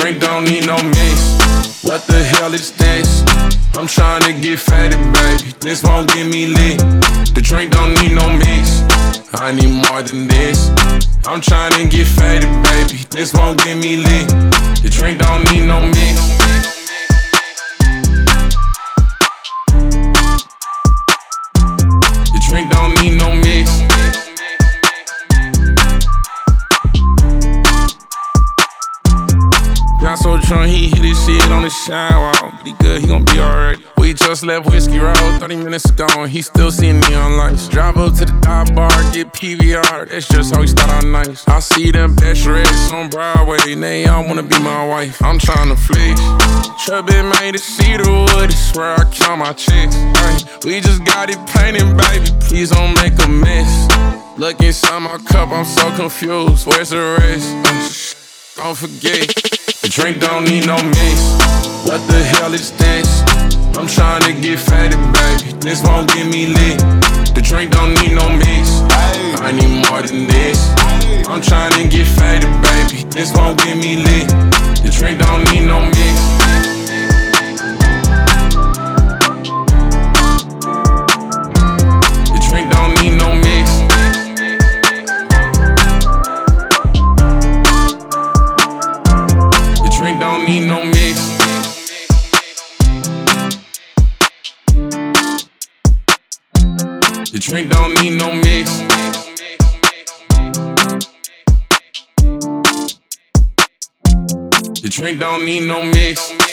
drink don't need no mix. What the hell is this? I'm trying to get fatty, baby. This won't get me lit. The drink don't need no mix. I need more than this. I'm trying to get fatty, baby. This won't get me lit. The drink don't need no mix. He hit his shit on the shower. But he good, he gon' be alright. We just left Whiskey Road 30 minutes ago, and he still seeing neon lights. Drive up to the dive bar, get PVR. That's just how we start our nights. I see them bachelorettes on Broadway, and they all wanna be my wife. I'm tryna flex. Chubby made it see the wood, it's where I count my checks. We just got it painted, baby. Please don't make a mess. Look inside my cup, I'm so confused. Where's the rest? Don't forget, the drink don't need no mix. What the hell is this? I'm trying to get faded, baby. This won't get me lit. The drink don't need no mix. I need more than this. I'm trying to get faded, baby. This won't get me lit. The drink don't need no mix. Need no mix. The drink don't need no mix. The drink don't need no mix.